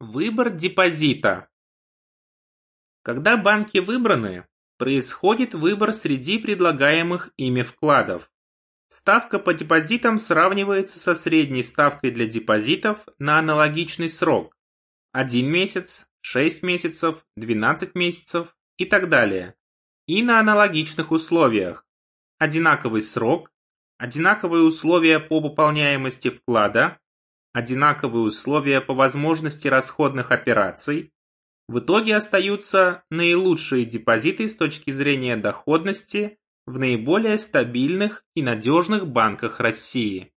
Выбор депозита. Когда банки выбраны, происходит выбор среди предлагаемых ими вкладов. Ставка по депозитам сравнивается со средней ставкой для депозитов на аналогичный срок – 1 месяц, 6 месяцев, 12 месяцев и так далее, и на аналогичных условиях – одинаковый срок, одинаковые условия по пополняемости вклада, одинаковые условия по возможности расходных операций, в итоге остаются наилучшие депозиты с точки зрения доходности в наиболее стабильных и надежных банках России.